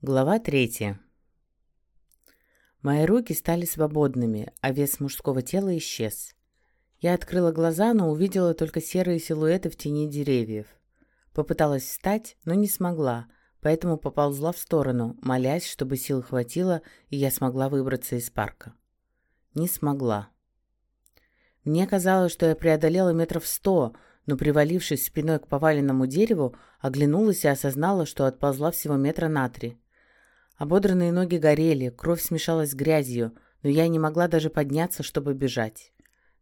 Глава третья. Мои руки стали свободными, а вес мужского тела исчез. Я открыла глаза, но увидела только серые силуэты в тени деревьев. Попыталась встать, но не смогла, поэтому поползла в сторону, молясь, чтобы сил хватило, и я смогла выбраться из парка. Не смогла. Мне казалось, что я преодолела метров сто, но, привалившись спиной к поваленному дереву, оглянулась и осознала, что отползла всего метра на три. Ободранные ноги горели, кровь смешалась с грязью, но я не могла даже подняться, чтобы бежать.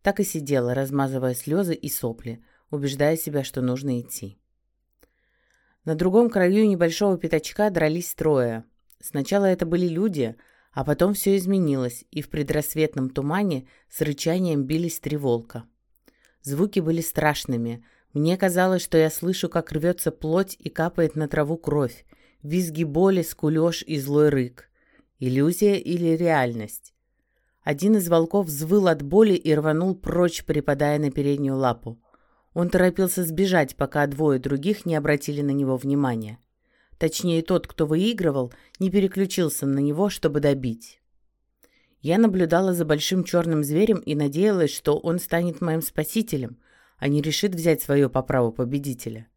Так и сидела, размазывая слезы и сопли, убеждая себя, что нужно идти. На другом краю небольшого пятачка дрались трое. Сначала это были люди, а потом все изменилось, и в предрассветном тумане с рычанием бились три волка. Звуки были страшными. Мне казалось, что я слышу, как рвется плоть и капает на траву кровь, визги боли, скулеж и злой рык. Иллюзия или реальность? Один из волков взвыл от боли и рванул прочь, припадая на переднюю лапу. Он торопился сбежать, пока двое других не обратили на него внимания. Точнее, тот, кто выигрывал, не переключился на него, чтобы добить. Я наблюдала за большим черным зверем и надеялась, что он станет моим спасителем, а не решит взять свое по праву победителя.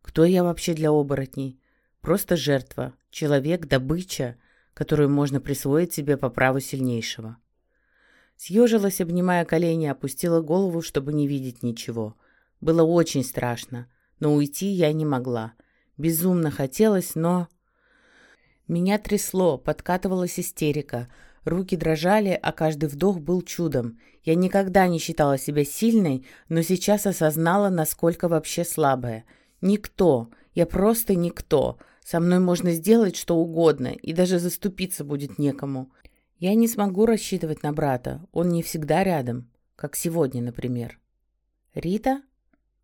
Кто я вообще для оборотней? Просто жертва, человек, добыча, которую можно присвоить себе по праву сильнейшего. Съежилась, обнимая колени, опустила голову, чтобы не видеть ничего. Было очень страшно, но уйти я не могла. Безумно хотелось, но... Меня трясло, подкатывалась истерика. Руки дрожали, а каждый вдох был чудом. Я никогда не считала себя сильной, но сейчас осознала, насколько вообще слабая. Никто, я просто никто. Со мной можно сделать что угодно, и даже заступиться будет некому. Я не смогу рассчитывать на брата, он не всегда рядом, как сегодня, например. «Рита?»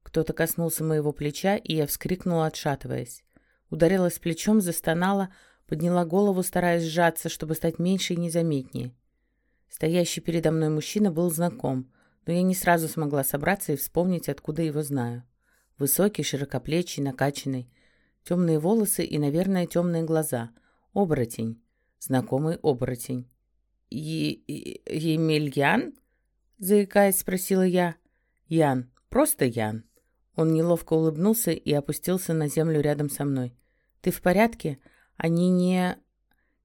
Кто-то коснулся моего плеча, и я вскрикнула, отшатываясь. Ударилась плечом, застонала, подняла голову, стараясь сжаться, чтобы стать меньше и незаметнее. Стоящий передо мной мужчина был знаком, но я не сразу смогла собраться и вспомнить, откуда его знаю. Высокий, широкоплечий, накачанный, Темные волосы и, наверное, темные глаза. Оборотень. Знакомый оборотень. «Е... Емельян?» — заикаясь, спросила я. «Ян. Просто Ян». Он неловко улыбнулся и опустился на землю рядом со мной. «Ты в порядке? Они не...»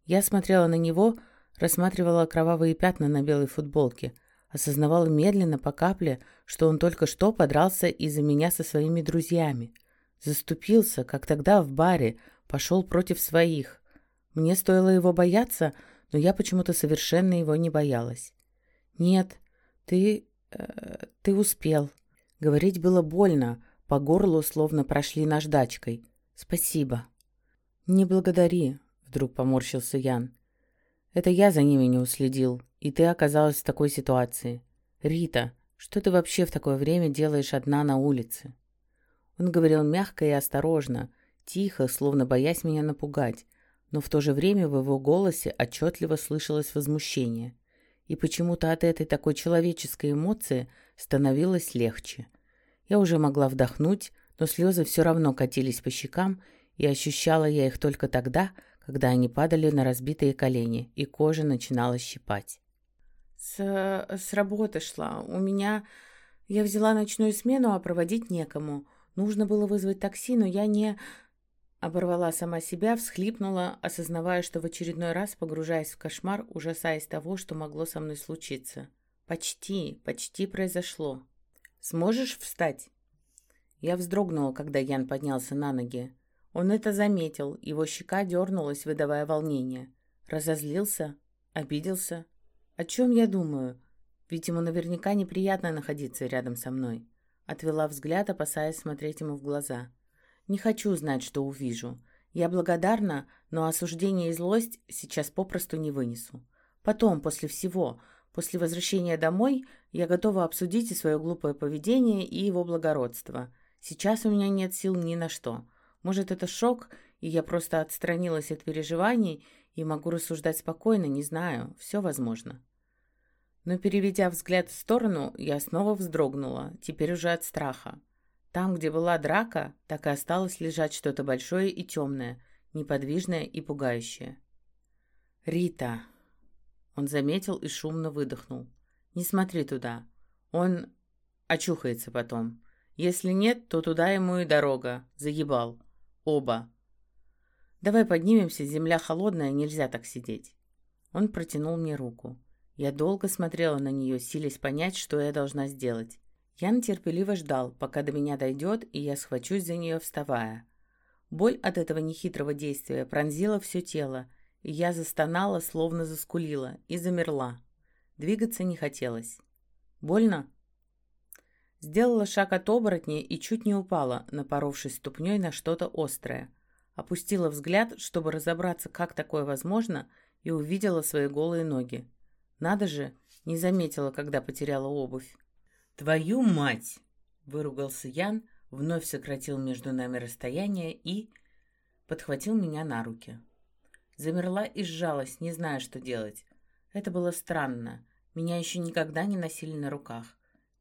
Я смотрела на него, рассматривала кровавые пятна на белой футболке, осознавала медленно, по капле, что он только что подрался из-за меня со своими друзьями. Заступился, как тогда в баре, пошел против своих. Мне стоило его бояться, но я почему-то совершенно его не боялась. «Нет, ты... Э, ты успел». Говорить было больно, по горлу словно прошли наждачкой. «Спасибо». «Не благодари», — вдруг поморщился Ян. «Это я за ними не уследил, и ты оказалась в такой ситуации. Рита, что ты вообще в такое время делаешь одна на улице?» Он говорил мягко и осторожно, тихо, словно боясь меня напугать, но в то же время в его голосе отчетливо слышалось возмущение. И почему-то от этой такой человеческой эмоции становилось легче. Я уже могла вдохнуть, но слезы все равно катились по щекам, и ощущала я их только тогда, когда они падали на разбитые колени, и кожа начинала щипать. «С, с работы шла. У меня... Я взяла ночную смену, а проводить некому. Нужно было вызвать такси, но я не... Оборвала сама себя, всхлипнула, осознавая, что в очередной раз погружаясь в кошмар, ужасаясь того, что могло со мной случиться. Почти, почти произошло. «Сможешь встать?» Я вздрогнула, когда Ян поднялся на ноги. Он это заметил, его щека дернулась, выдавая волнение. Разозлился? Обиделся? О чем я думаю? Ведь ему наверняка неприятно находиться рядом со мной. Отвела взгляд, опасаясь смотреть ему в глаза. «Не хочу знать, что увижу. Я благодарна, но осуждение и злость сейчас попросту не вынесу. Потом, после всего, после возвращения домой, я готова обсудить и свое глупое поведение, и его благородство. Сейчас у меня нет сил ни на что. Может, это шок, и я просто отстранилась от переживаний и могу рассуждать спокойно, не знаю, все возможно». Но, переведя взгляд в сторону, я снова вздрогнула, теперь уже от страха. Там, где была драка, так и осталось лежать что-то большое и темное, неподвижное и пугающее. «Рита!» Он заметил и шумно выдохнул. «Не смотри туда. Он очухается потом. Если нет, то туда ему и дорога. Заебал. Оба. Давай поднимемся, земля холодная, нельзя так сидеть». Он протянул мне руку. Я долго смотрела на нее, силясь понять, что я должна сделать. Ян терпеливо ждал, пока до меня дойдет, и я схвачусь за нее, вставая. Боль от этого нехитрого действия пронзила все тело, и я застонала, словно заскулила, и замерла. Двигаться не хотелось. «Больно?» Сделала шаг от оборотня и чуть не упала, напоровшись ступней на что-то острое. Опустила взгляд, чтобы разобраться, как такое возможно, и увидела свои голые ноги. Надо же, не заметила, когда потеряла обувь. «Твою мать!» — выругался Ян, вновь сократил между нами расстояние и... подхватил меня на руки. Замерла и сжалась, не зная, что делать. Это было странно. Меня еще никогда не носили на руках.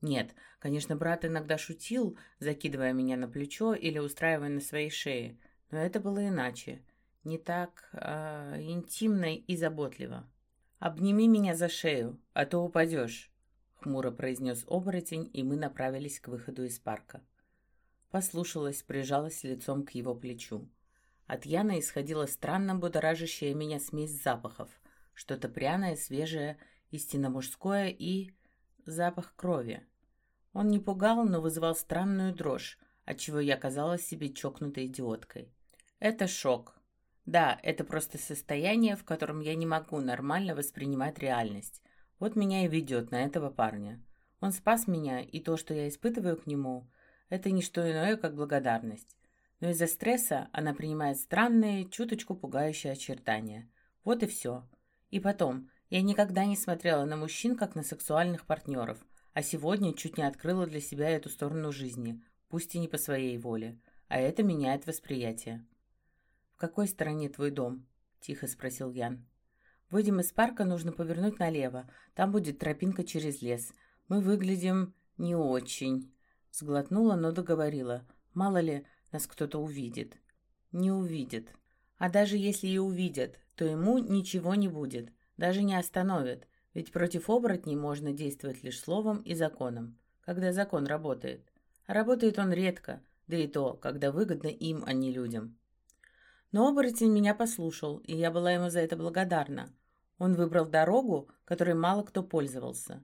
Нет, конечно, брат иногда шутил, закидывая меня на плечо или устраивая на своей шее, но это было иначе. Не так э, интимно и заботливо. «Обними меня за шею, а то упадешь», хмуро произнес оборотень, и мы направились к выходу из парка. Послушалась, прижалась лицом к его плечу. От Яна исходила странно будоражащая меня смесь запахов. Что-то пряное, свежее, истинно мужское и... запах крови. Он не пугал, но вызывал странную дрожь, отчего я казалась себе чокнутой идиоткой. Это шок. Да, это просто состояние, в котором я не могу нормально воспринимать реальность. Вот меня и ведет на этого парня. Он спас меня, и то, что я испытываю к нему, это не что иное, как благодарность. Но из-за стресса она принимает странные, чуточку пугающие очертания. Вот и все. И потом, я никогда не смотрела на мужчин, как на сексуальных партнеров, а сегодня чуть не открыла для себя эту сторону жизни, пусть и не по своей воле. А это меняет восприятие. «В какой стороне твой дом?» – тихо спросил Ян. Выйдем из парка, нужно повернуть налево. Там будет тропинка через лес. Мы выглядим не очень. Сглотнула, но договорила. Мало ли, нас кто-то увидит. Не увидит. А даже если и увидят, то ему ничего не будет. Даже не остановят. Ведь против оборотней можно действовать лишь словом и законом, когда закон работает. А работает он редко, да и то, когда выгодно им, а не людям. Но оборотень меня послушал, и я была ему за это благодарна. Он выбрал дорогу, которой мало кто пользовался.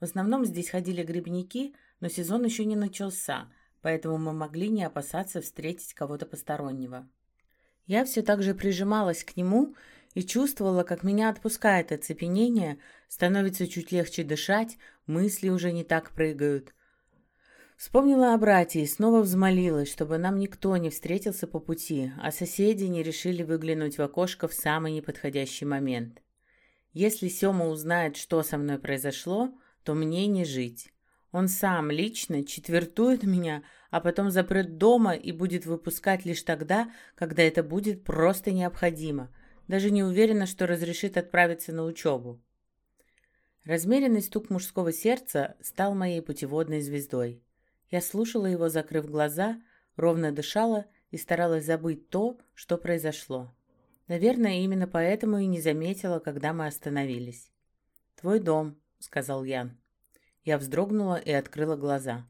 В основном здесь ходили грибники, но сезон еще не начался, поэтому мы могли не опасаться встретить кого-то постороннего. Я все так же прижималась к нему и чувствовала, как меня отпускает оцепенение, становится чуть легче дышать, мысли уже не так прыгают. Вспомнила о брате и снова взмолилась, чтобы нам никто не встретился по пути, а соседи не решили выглянуть в окошко в самый неподходящий момент. Если Сёма узнает, что со мной произошло, то мне не жить. Он сам лично четвертует меня, а потом запрет дома и будет выпускать лишь тогда, когда это будет просто необходимо. Даже не уверена, что разрешит отправиться на учебу. Размеренный стук мужского сердца стал моей путеводной звездой. Я слушала его, закрыв глаза, ровно дышала и старалась забыть то, что произошло. Наверное, именно поэтому и не заметила, когда мы остановились. «Твой дом», — сказал Ян. Я вздрогнула и открыла глаза.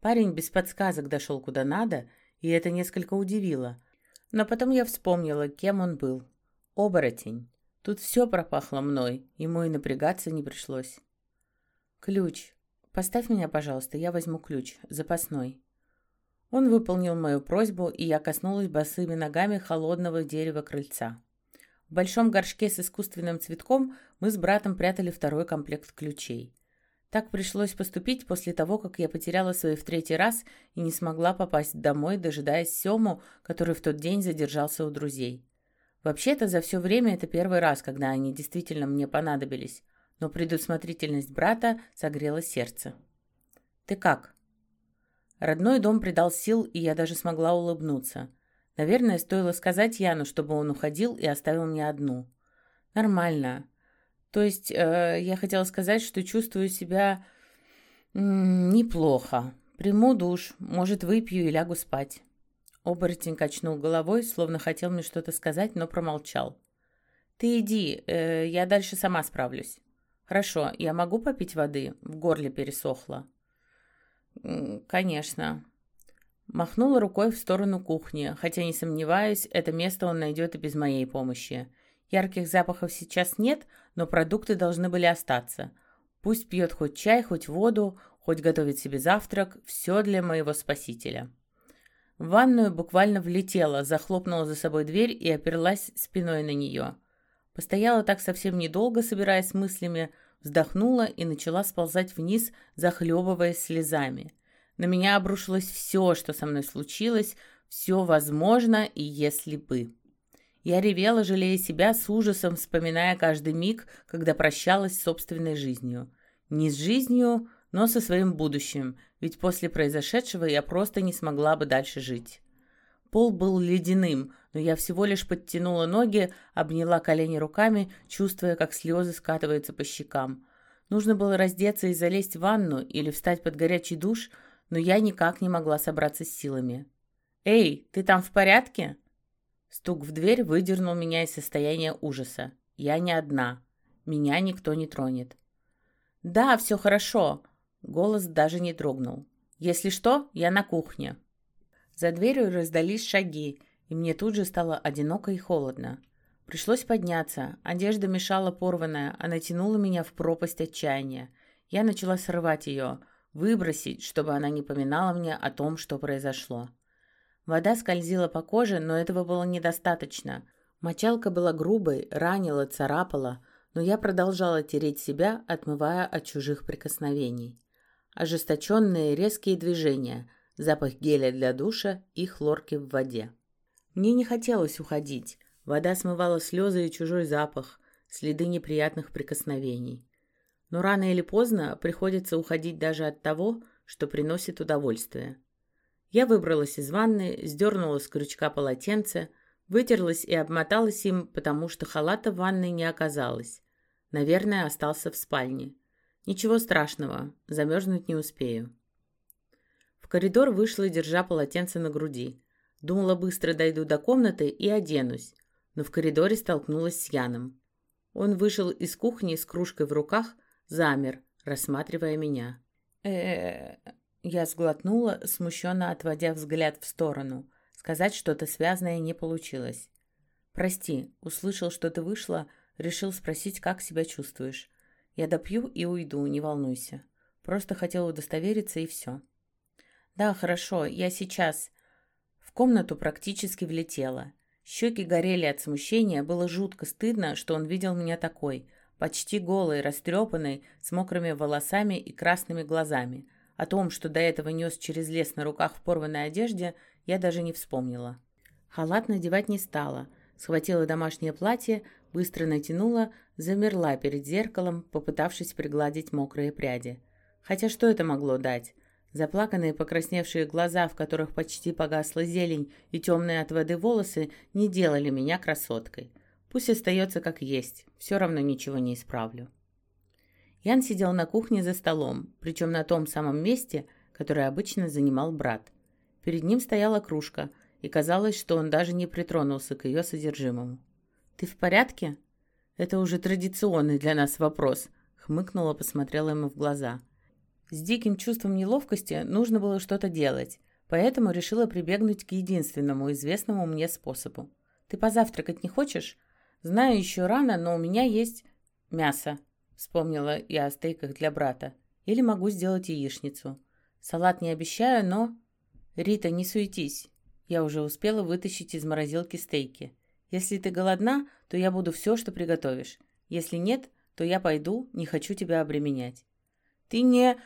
Парень без подсказок дошел куда надо, и это несколько удивило. Но потом я вспомнила, кем он был. Оборотень. Тут все пропахло мной, ему и напрягаться не пришлось. «Ключ. Поставь меня, пожалуйста, я возьму ключ. Запасной». Он выполнил мою просьбу, и я коснулась босыми ногами холодного дерева крыльца. В большом горшке с искусственным цветком мы с братом прятали второй комплект ключей. Так пришлось поступить после того, как я потеряла свои в третий раз и не смогла попасть домой, дожидаясь Сему, который в тот день задержался у друзей. Вообще-то за все время это первый раз, когда они действительно мне понадобились, но предусмотрительность брата согрела сердце. «Ты как?» Родной дом придал сил, и я даже смогла улыбнуться. Наверное, стоило сказать Яну, чтобы он уходил и оставил меня одну. Нормально. То есть, э, я хотела сказать, что чувствую себя неплохо. Приму душ, может, выпью и лягу спать. Оборотень качнул головой, словно хотел мне что-то сказать, но промолчал. «Ты иди, э, я дальше сама справлюсь». «Хорошо, я могу попить воды?» В горле пересохло. «Конечно». Махнула рукой в сторону кухни, хотя не сомневаюсь, это место он найдет и без моей помощи. Ярких запахов сейчас нет, но продукты должны были остаться. Пусть пьет хоть чай, хоть воду, хоть готовит себе завтрак, все для моего спасителя. В ванную буквально влетела, захлопнула за собой дверь и оперлась спиной на нее. Постояла так совсем недолго, собираясь мыслями, вздохнула и начала сползать вниз, захлебываясь слезами. На меня обрушилось все, что со мной случилось, все возможно и если бы. Я ревела, жалея себя, с ужасом вспоминая каждый миг, когда прощалась с собственной жизнью. Не с жизнью, но со своим будущим, ведь после произошедшего я просто не смогла бы дальше жить. Пол был ледяным, но я всего лишь подтянула ноги, обняла колени руками, чувствуя, как слезы скатываются по щекам. Нужно было раздеться и залезть в ванну или встать под горячий душ, но я никак не могла собраться с силами. «Эй, ты там в порядке?» Стук в дверь выдернул меня из состояния ужаса. Я не одна. Меня никто не тронет. «Да, все хорошо». Голос даже не дрогнул. «Если что, я на кухне». За дверью раздались шаги, и мне тут же стало одиноко и холодно. Пришлось подняться. Одежда мешала порванная, она тянула меня в пропасть отчаяния. Я начала срывать ее, выбросить, чтобы она не поминала мне о том, что произошло. Вода скользила по коже, но этого было недостаточно. Мочалка была грубой, ранила, царапала, но я продолжала тереть себя, отмывая от чужих прикосновений. Ожесточенные резкие движения, запах геля для душа и хлорки в воде. Мне не хотелось уходить. Вода смывала слезы и чужой запах, следы неприятных прикосновений. Но рано или поздно приходится уходить даже от того, что приносит удовольствие. Я выбралась из ванны, сдернула с крючка полотенце, вытерлась и обмоталась им, потому что халата в ванной не оказалось. Наверное, остался в спальне. Ничего страшного, замерзнуть не успею. Коридор вышла, держа полотенце на груди. Думала, быстро дойду до комнаты и оденусь, но в коридоре столкнулась с Яном. Он вышел из кухни с кружкой в руках, замер, рассматривая меня. э Я сглотнула, смущенно отводя взгляд в сторону. Сказать что-то связанное не получилось. «Прости, услышал, что ты вышла, решил спросить, как себя чувствуешь. Я допью и уйду, не волнуйся. Просто хотел удостовериться и все». «Да, хорошо, я сейчас комнату практически влетела. Щеки горели от смущения, было жутко стыдно, что он видел меня такой, почти голой, растрепанной, с мокрыми волосами и красными глазами. О том, что до этого нес через лес на руках в порванной одежде, я даже не вспомнила. Халат надевать не стала. Схватила домашнее платье, быстро натянула, замерла перед зеркалом, попытавшись пригладить мокрые пряди. Хотя что это могло дать? Заплаканные покрасневшие глаза, в которых почти погасла зелень, и темные от воды волосы не делали меня красоткой. Пусть остается как есть, все равно ничего не исправлю. Ян сидел на кухне за столом, причем на том самом месте, которое обычно занимал брат. Перед ним стояла кружка, и казалось, что он даже не притронулся к ее содержимому. «Ты в порядке?» «Это уже традиционный для нас вопрос», — хмыкнула, посмотрела ему в глаза. С диким чувством неловкости нужно было что-то делать, поэтому решила прибегнуть к единственному известному мне способу. «Ты позавтракать не хочешь?» «Знаю, еще рано, но у меня есть мясо», — вспомнила я о стейках для брата. «Или могу сделать яичницу. Салат не обещаю, но...» «Рита, не суетись. Я уже успела вытащить из морозилки стейки. Если ты голодна, то я буду все, что приготовишь. Если нет, то я пойду, не хочу тебя обременять». «Ты не...»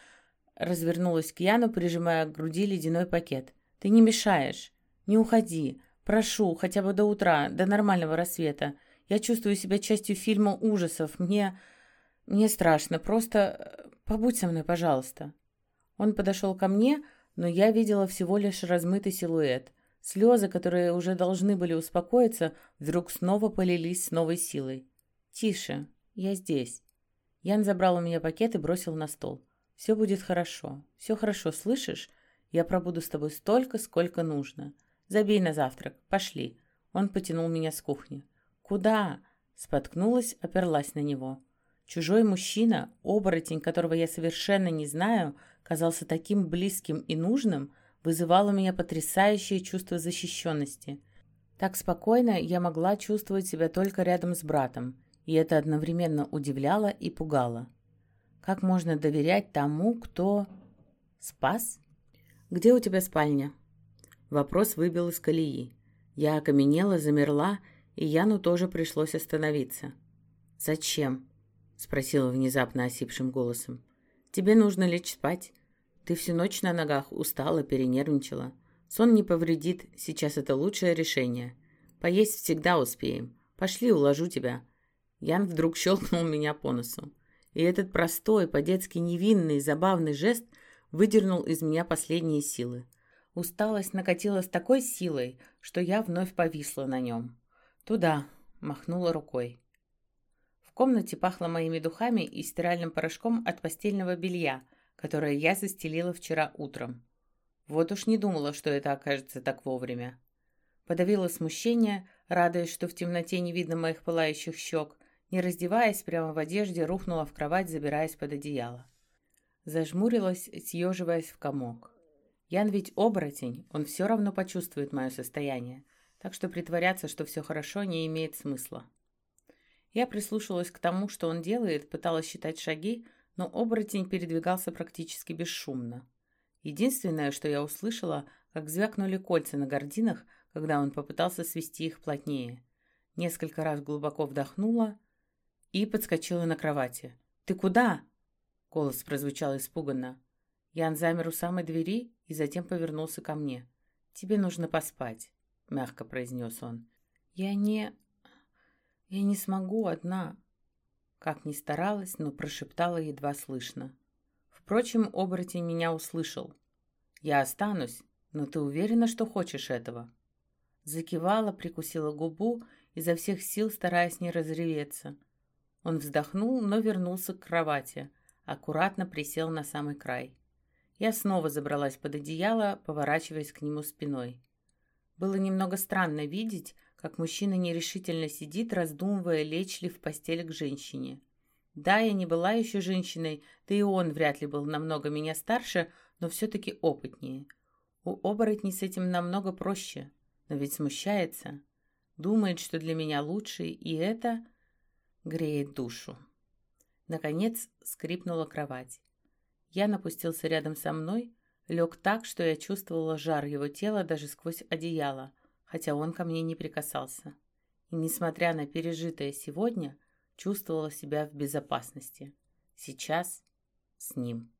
Развернулась к Яну, прижимая к груди ледяной пакет. «Ты не мешаешь. Не уходи. Прошу, хотя бы до утра, до нормального рассвета. Я чувствую себя частью фильма ужасов. Мне... мне страшно. Просто э, побудь со мной, пожалуйста». Он подошел ко мне, но я видела всего лишь размытый силуэт. Слезы, которые уже должны были успокоиться, вдруг снова полились с новой силой. «Тише, я здесь». Ян забрал у меня пакет и бросил на стол. Все будет хорошо. Все хорошо, слышишь? Я пробуду с тобой столько, сколько нужно. Забей на завтрак. Пошли». Он потянул меня с кухни. «Куда?» Споткнулась, оперлась на него. Чужой мужчина, оборотень, которого я совершенно не знаю, казался таким близким и нужным, вызывал у меня потрясающее чувство защищенности. Так спокойно я могла чувствовать себя только рядом с братом, и это одновременно удивляло и пугало. Как можно доверять тому, кто... Спас? Где у тебя спальня? Вопрос выбил из колеи. Я окаменела, замерла, и Яну тоже пришлось остановиться. «Зачем?» — спросила внезапно осипшим голосом. «Тебе нужно лечь спать. Ты всю ночь на ногах, устала, перенервничала. Сон не повредит, сейчас это лучшее решение. Поесть всегда успеем. Пошли, уложу тебя». Ян вдруг щелкнул меня по носу. И этот простой, по-детски невинный, забавный жест выдернул из меня последние силы. Усталость накатила с такой силой, что я вновь повисла на нем. «Туда», — махнула рукой. В комнате пахло моими духами и стиральным порошком от постельного белья, которое я застелила вчера утром. Вот уж не думала, что это окажется так вовремя. Подавила смущение, радуясь, что в темноте не видно моих пылающих щек, не раздеваясь, прямо в одежде рухнула в кровать, забираясь под одеяло. Зажмурилась, съеживаясь в комок. Ян ведь оборотень, он все равно почувствует мое состояние, так что притворяться, что все хорошо, не имеет смысла. Я прислушалась к тому, что он делает, пыталась считать шаги, но оборотень передвигался практически бесшумно. Единственное, что я услышала, как звякнули кольца на гординах, когда он попытался свести их плотнее. Несколько раз глубоко вдохнула и подскочила на кровати. «Ты куда?» Голос прозвучал испуганно. Ян замер у самой двери и затем повернулся ко мне. «Тебе нужно поспать», — мягко произнес он. «Я не... я не смогу одна», как ни старалась, но прошептала едва слышно. Впрочем, оборотень меня услышал. «Я останусь, но ты уверена, что хочешь этого?» Закивала, прикусила губу, изо всех сил стараясь не разреветься. Он вздохнул, но вернулся к кровати, аккуратно присел на самый край. Я снова забралась под одеяло, поворачиваясь к нему спиной. Было немного странно видеть, как мужчина нерешительно сидит, раздумывая, лечь ли в постель к женщине. Да, я не была еще женщиной, да и он вряд ли был намного меня старше, но все-таки опытнее. У оборотней с этим намного проще, но ведь смущается. Думает, что для меня лучше, и это греет душу. Наконец скрипнула кровать. Я напустился рядом со мной, лег так, что я чувствовала жар его тела даже сквозь одеяло, хотя он ко мне не прикасался. И, несмотря на пережитое сегодня, чувствовала себя в безопасности. Сейчас с ним.